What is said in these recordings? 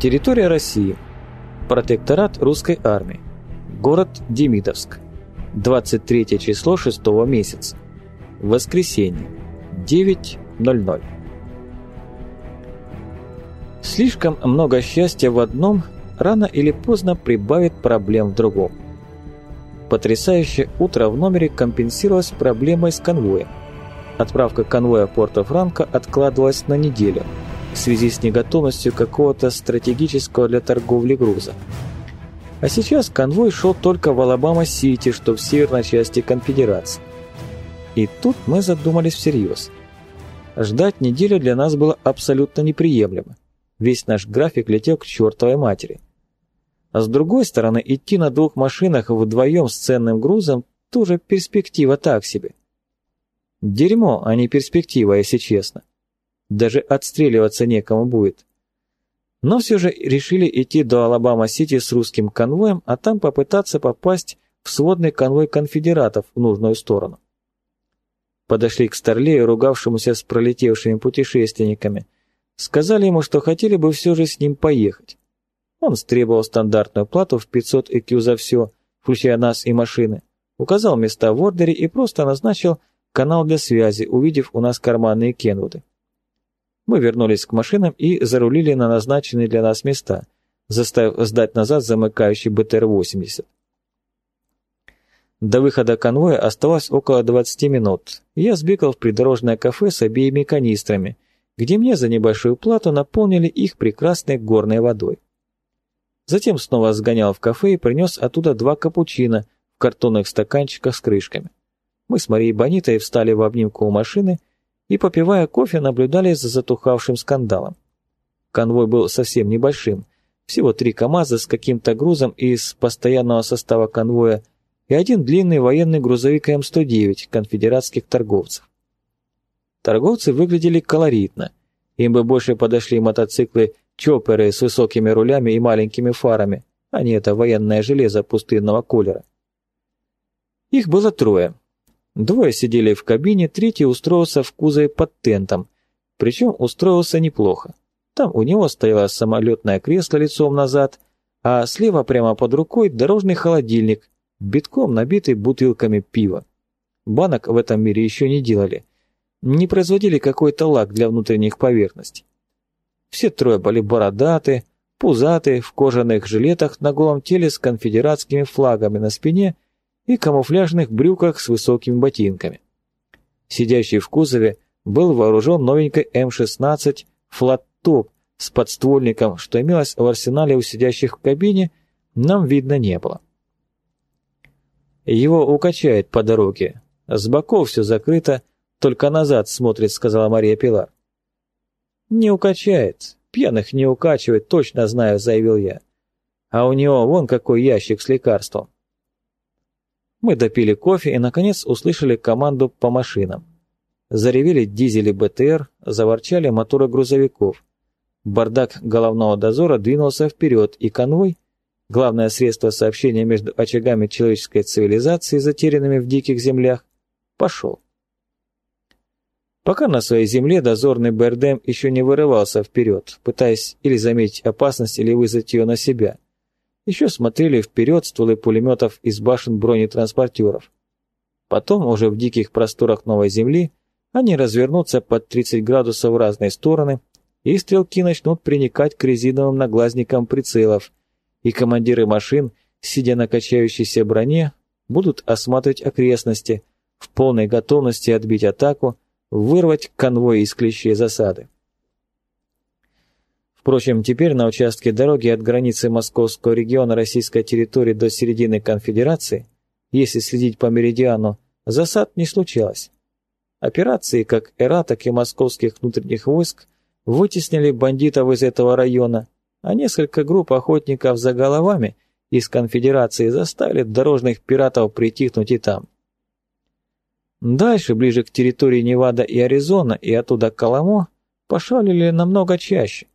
Территория России. Протекторат русской армии. Город Демидовск. 23 число 6 месяца. Воскресенье. 9.00. Слишком много счастья в одном рано или поздно прибавит проблем в другом. Потрясающее утро в номере компенсировалось проблемой с конвоем. Отправка конвоя Порто-Франко откладывалась на неделю в связи с неготовностью какого-то стратегического для торговли груза. А сейчас конвой шел только в Алабама-Сити, что в северной части конфедерации. И тут мы задумались всерьез. Ждать неделю для нас было абсолютно неприемлемо. Весь наш график летел к чертовой матери. А с другой стороны, идти на двух машинах вдвоем с ценным грузом тоже перспектива так себе. Дерьмо, а не перспектива, если честно. Даже отстреливаться некому будет. Но все же решили идти до Алабама-Сити с русским конвоем, а там попытаться попасть в сводный конвой конфедератов в нужную сторону. Подошли к Старлею, ругавшемуся с пролетевшими путешественниками – Сказали ему, что хотели бы все же с ним поехать. Он стребовал стандартную плату в 500 ЭКЮ за все, включая нас и машины, указал места в ордере и просто назначил канал для связи, увидев у нас карманные кенвуды. Мы вернулись к машинам и зарулили на назначенные для нас места, заставив сдать назад замыкающий БТР-80. До выхода конвоя оставалось около 20 минут. Я сбегал в придорожное кафе с обеими канистрами – где мне за небольшую плату наполнили их прекрасной горной водой. Затем снова сгонял в кафе и принес оттуда два капучино в картонных стаканчиках с крышками. Мы с Марией Бонитой встали в обнимку у машины и, попивая кофе, наблюдали за затухавшим скандалом. Конвой был совсем небольшим, всего три КАМАЗа с каким-то грузом из постоянного состава конвоя и один длинный военный грузовик М-109 конфедератских торговцев. Торговцы выглядели колоритно. Им бы больше подошли мотоциклы чопперы с высокими рулями и маленькими фарами, а не это военное железо пустынного колера. Их было трое. Двое сидели в кабине, третий устроился в кузове под тентом, причем устроился неплохо. Там у него стояло самолетное кресло лицом назад, а слева прямо под рукой дорожный холодильник, битком набитый бутылками пива. Банок в этом мире еще не делали, не производили какой-то лак для внутренних поверхностей. Все трое были бородаты, пузатые, в кожаных жилетах на голом теле с конфедератскими флагами на спине и камуфляжных брюках с высокими ботинками. Сидящий в кузове был вооружен новенькой М-16 «Флаттоп» с подствольником, что имелось в арсенале у сидящих в кабине, нам видно не было. Его укачает по дороге. С боков все закрыто, только назад смотрит», — сказала Мария Пилар. «Не укачает. Пьяных не укачивает, точно знаю», — заявил я. «А у него вон какой ящик с лекарством». Мы допили кофе и, наконец, услышали команду по машинам. Заревели дизели БТР, заворчали моторы грузовиков. Бардак головного дозора двинулся вперед, и конвой, главное средство сообщения между очагами человеческой цивилизации, затерянными в диких землях, пошел. Пока на своей земле дозорный БРДМ еще не вырывался вперед, пытаясь или заметить опасность, или вызвать ее на себя. Еще смотрели вперед стволы пулеметов из башен бронетранспортеров. Потом, уже в диких просторах новой земли, они развернутся под 30 градусов в разные стороны, и стрелки начнут приникать к резиновым наглазникам прицелов, и командиры машин, сидя на качающейся броне, будут осматривать окрестности, в полной готовности отбить атаку, вырвать конвой из клещей засады. Впрочем, теперь на участке дороги от границы Московского региона российской территории до середины конфедерации, если следить по меридиану, засад не случалось. Операции как ЭРА, так и московских внутренних войск вытеснили бандитов из этого района, а несколько групп охотников за головами из конфедерации заставили дорожных пиратов притихнуть и там. Дальше, ближе к территории Невада и Аризона, и оттуда к Коломо, пошалили намного чаще.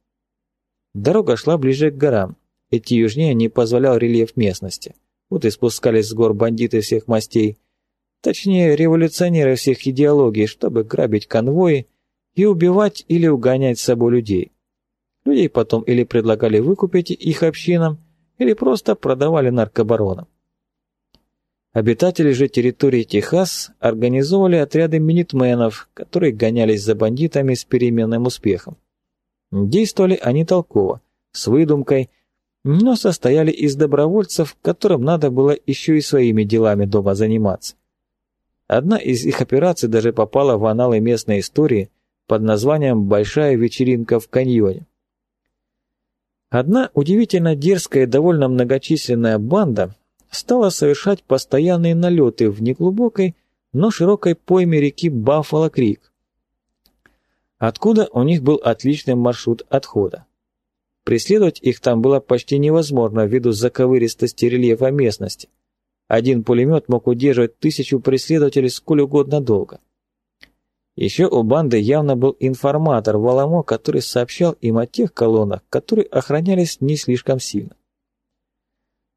Дорога шла ближе к горам. Идти южнее не позволял рельеф местности. Вот и спускались с гор бандиты всех мастей. Точнее, революционеры всех идеологий, чтобы грабить конвои и убивать или угонять с собой людей. Людей потом или предлагали выкупить их общинам, или просто продавали наркобаронам. Обитатели же территории Техас организовывали отряды минитменов, которые гонялись за бандитами с переменным успехом. Действовали они толково, с выдумкой, но состояли из добровольцев, которым надо было еще и своими делами дома заниматься. Одна из их операций даже попала в аналы местной истории под названием «Большая вечеринка в каньоне». Одна удивительно дерзкая и довольно многочисленная банда стала совершать постоянные налеты в неглубокой, но широкой пойме реки Баффало-Крик, откуда у них был отличный маршрут отхода. Преследовать их там было почти невозможно ввиду заковыристости рельефа местности. Один пулемет мог удерживать тысячу преследователей сколь угодно долго. Еще у банды явно был информатор Валамо, который сообщал им о тех колоннах, которые охранялись не слишком сильно.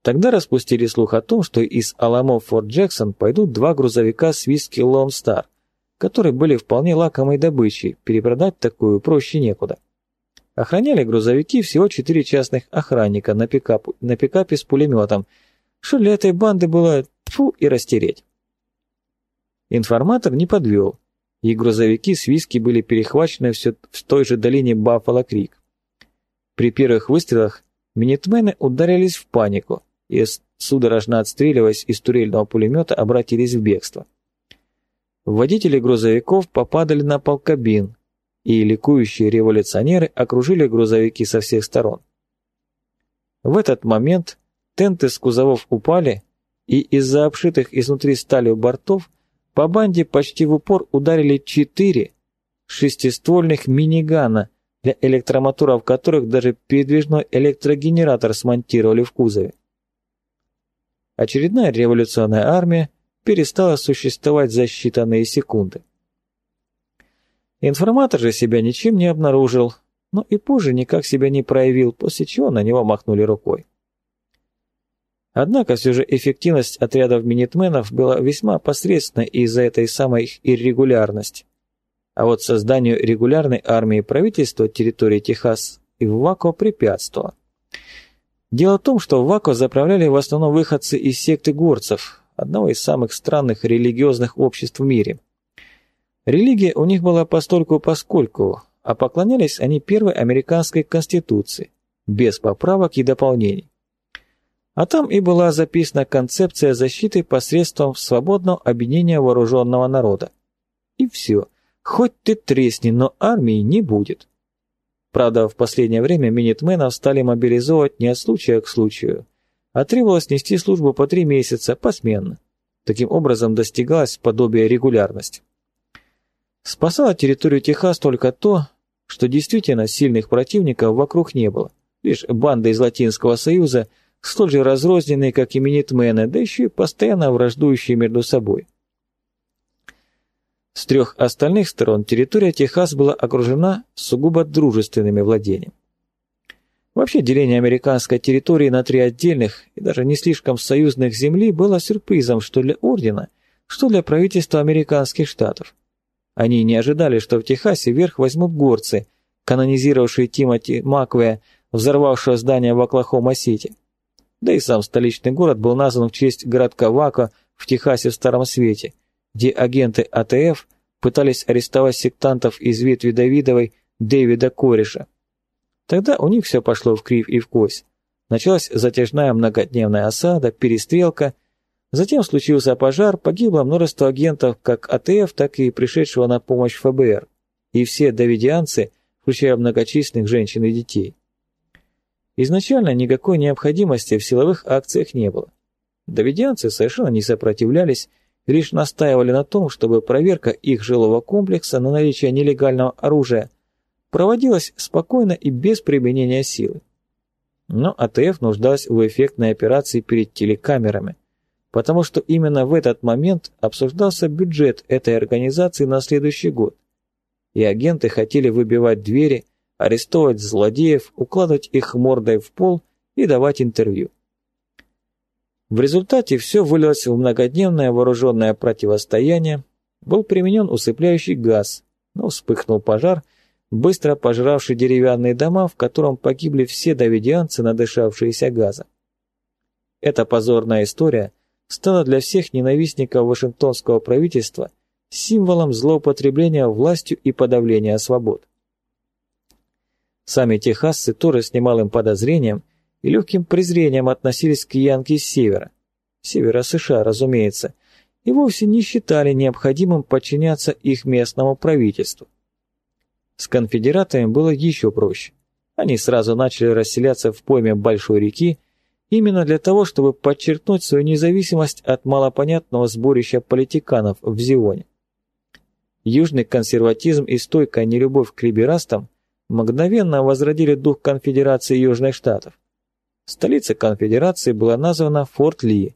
Тогда распустили слух о том, что из Аламо в Форт Джексон пойдут два грузовика с виски Star, которые были вполне лакомой добычей, перепродать такую проще некуда. Охраняли грузовики всего четыре частных охранника на, пикап, на пикапе с пулеметом, что для этой банды было тфу и растереть. Информатор не подвел и грузовики с виски были перехвачены все в той же долине Баффало-Крик. При первых выстрелах минитмены ударились в панику и, судорожно отстреливаясь из турельного пулемета, обратились в бегство. Водители грузовиков попадали на пол кабин, и ликующие революционеры окружили грузовики со всех сторон. В этот момент тенты с кузовов упали, и из-за обшитых изнутри сталью бортов по банде почти в упор ударили четыре шестиствольных минигана, для электромоторов которых даже передвижной электрогенератор смонтировали в кузове. Очередная революционная армия перестала существовать за считанные секунды. Информатор же себя ничем не обнаружил, но и позже никак себя не проявил, после чего на него махнули рукой. Однако все же эффективность отрядов минитменов была весьма посредственной из-за этой самой их иррегулярности. А вот созданию регулярной армии правительство территории Техас и Вако препятствовало. Дело в том, что в Вако заправляли в основном выходцы из секты горцев, одного из самых странных религиозных обществ в мире. Религия у них была постольку-поскольку, а поклонялись они первой американской конституции, без поправок и дополнений. А там и была записана концепция защиты посредством свободного объединения вооруженного народа. И все. Хоть ты тресни, но армии не будет. Правда, в последнее время минитменов стали мобилизовать не от случая к случаю, а требовалось нести службу по три месяца посменно. Таким образом достигалось подобие регулярности. Спасало территорию Техас только то, что действительно сильных противников вокруг не было. Лишь банда из Латинского Союза – столь же разрозненные, как и минитмены, да еще и постоянно враждующие между собой. С трех остальных сторон территория Техас была окружена сугубо дружественными владениями. Вообще деление американской территории на три отдельных и даже не слишком союзных земли было сюрпризом что для Ордена, что для правительства американских штатов. Они не ожидали, что в Техасе верх возьмут горцы, канонизировавшие Тимоти Маквея, взорвавшего здание в Оклахома-Сити. Да и сам столичный город был назван в честь городка Вака в Техасе в Старом Свете, где агенты АТФ пытались арестовать сектантов из ветви Давидовой Дэвида Кореша. Тогда у них все пошло вкривь и вкось. Началась затяжная многодневная осада, перестрелка, затем случился пожар, погибло множество агентов как АТФ, так и пришедшего на помощь ФБР, и все давидианцы, включая многочисленных женщин и детей. Изначально никакой необходимости в силовых акциях не было. Давидианцы совершенно не сопротивлялись, лишь настаивали на том, чтобы проверка их жилого комплекса на наличие нелегального оружия проводилась спокойно и без применения силы. Но АТФ нуждалась в эффектной операции перед телекамерами, потому что именно в этот момент обсуждался бюджет этой организации на следующий год, и агенты хотели выбивать двери, арестовывать злодеев, укладывать их мордой в пол и давать интервью. В результате все вылилось в многодневное вооруженное противостояние, был применен усыпляющий газ, но вспыхнул пожар, быстро пожравший деревянные дома, в котором погибли все давидианцы, надышавшиеся газа. Эта позорная история стала для всех ненавистников Вашингтонского правительства символом злоупотребления властью и подавления свобод. Сами техасцы тоже с немалым подозрением и легким презрением относились к Янке с севера, севера США, разумеется, и вовсе не считали необходимым подчиняться их местному правительству. С конфедератами было еще проще. Они сразу начали расселяться в пойме Большой реки именно для того, чтобы подчеркнуть свою независимость от малопонятного сборища политиканов в Зионе. Южный консерватизм и стойкая нелюбовь к либерастам мгновенно возродили дух конфедерации Южных Штатов. Столица конфедерации была названа Форт Ли,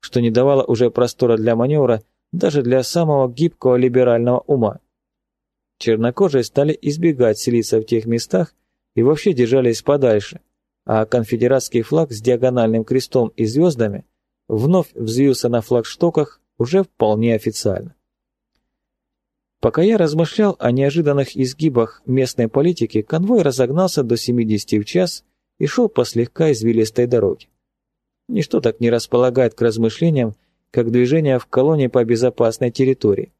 что не давало уже простора для маневра даже для самого гибкого либерального ума. Чернокожие стали избегать селиться в тех местах и вообще держались подальше – а конфедератский флаг с диагональным крестом и звездами вновь взвился на флагштоках уже вполне официально. Пока я размышлял о неожиданных изгибах местной политики, конвой разогнался до 70 в час и шел по слегка извилистой дороге. Ничто так не располагает к размышлениям, как движение в колонии по безопасной территории.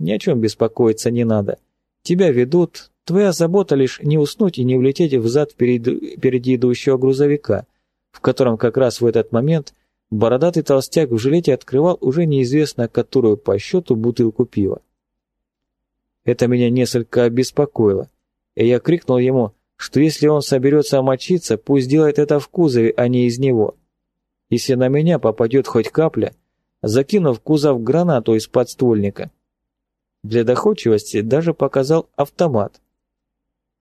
Ни о чем беспокоиться не надо. Тебя ведут, Твоя забота лишь не уснуть и не влететь взад впереди, впереди идущего грузовика, в котором как раз в этот момент бородатый толстяк в жилете открывал уже неизвестно которую по счету бутылку пива. Это меня несколько обеспокоило, и я крикнул ему, что если он соберется мочиться, пусть делает это в кузове, а не из него. Если на меня попадет хоть капля, закинув кузов гранату из подствольника. Для доходчивости даже показал автомат.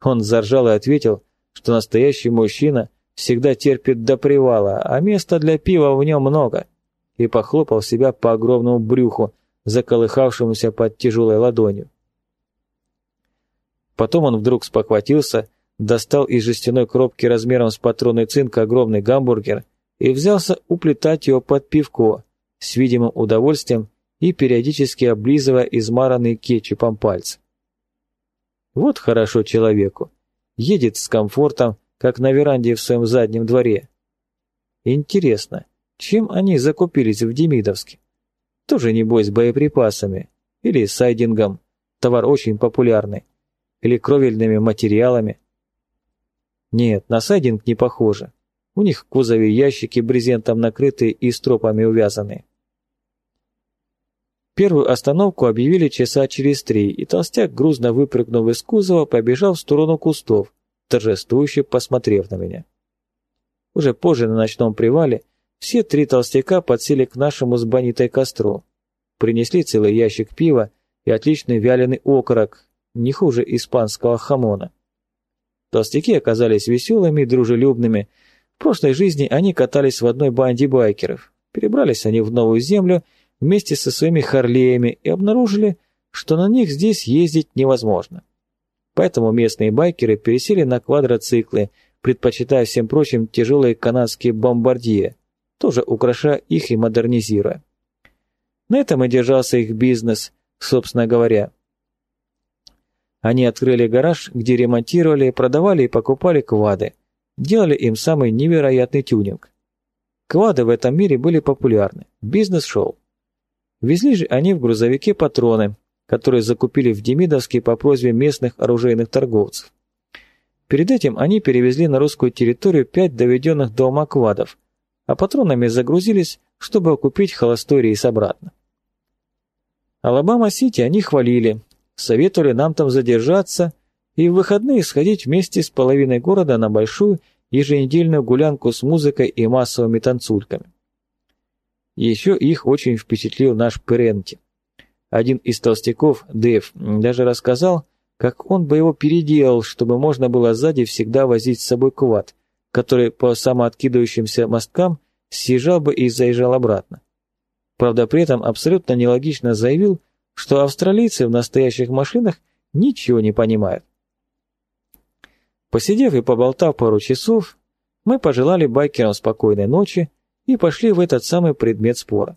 Он заржал и ответил, что настоящий мужчина всегда терпит до привала, а места для пива в нем много, и похлопал себя по огромному брюху, заколыхавшемуся под тяжелой ладонью. Потом он вдруг спохватился, достал из жестяной коробки размером с патронный цинк огромный гамбургер и взялся уплетать его под пивко, с видимым удовольствием и периодически облизывая измаранный кетчупом пальцы. Вот хорошо человеку. Едет с комфортом, как на веранде в своем заднем дворе. Интересно, чем они закупились в Демидовске? Тоже, небось, боеприпасами. Или сайдингом, товар очень популярный. Или кровельными материалами. Нет, на сайдинг не похоже. У них в кузове ящики брезентом накрытые и стропами увязанные. Первую остановку объявили часа через три, и толстяк, грузно выпрыгнув из кузова, побежал в сторону кустов, торжествующе посмотрев на меня. Уже позже на ночном привале все три толстяка подсели к нашему с Бонитой костру. Принесли целый ящик пива и отличный вяленый окорок, не хуже испанского хамона. Толстяки оказались веселыми и дружелюбными. В прошлой жизни они катались в одной банде байкеров. Перебрались они в новую землю – вместе со своими Харлеями и обнаружили, что на них здесь ездить невозможно. Поэтому местные байкеры пересели на квадроциклы, предпочитая всем прочим тяжелые канадские бомбардье, тоже украшая их и модернизируя. На этом и держался их бизнес, собственно говоря. Они открыли гараж, где ремонтировали, продавали и покупали квады, делали им самый невероятный тюнинг. Квады в этом мире были популярны, бизнес шел. Везли же они в грузовике патроны, которые закупили в Демидовске по просьбе местных оружейных торговцев. Перед этим они перевезли на русскую территорию пять доведенных до ума квадов, а патронами загрузились, чтобы окупить холостой рейс обратно. Алабама-Сити они хвалили, советовали нам там задержаться и в выходные сходить вместе с половиной города на большую еженедельную гулянку с музыкой и массовыми танцульками. Еще их очень впечатлил наш Перенти. Один из толстяков, Дэв, даже рассказал, как он бы его переделал, чтобы можно было сзади всегда возить с собой квад, который по самооткидывающимся мосткам съезжал бы и заезжал обратно. Правда, при этом абсолютно нелогично заявил, что австралийцы в настоящих машинах ничего не понимают. Посидев и поболтав пару часов, мы пожелали байкерам спокойной ночи и пошли в этот самый предмет спора.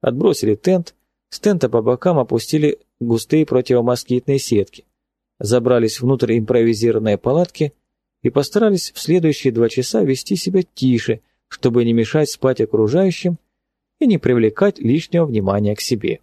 Отбросили тент, с тента по бокам опустили густые противомоскитные сетки. забрались внутрь импровизированной палатки и постарались в следующие два часа вести себя тише, чтобы не мешать спать окружающим и не привлекать лишнего внимания к себе.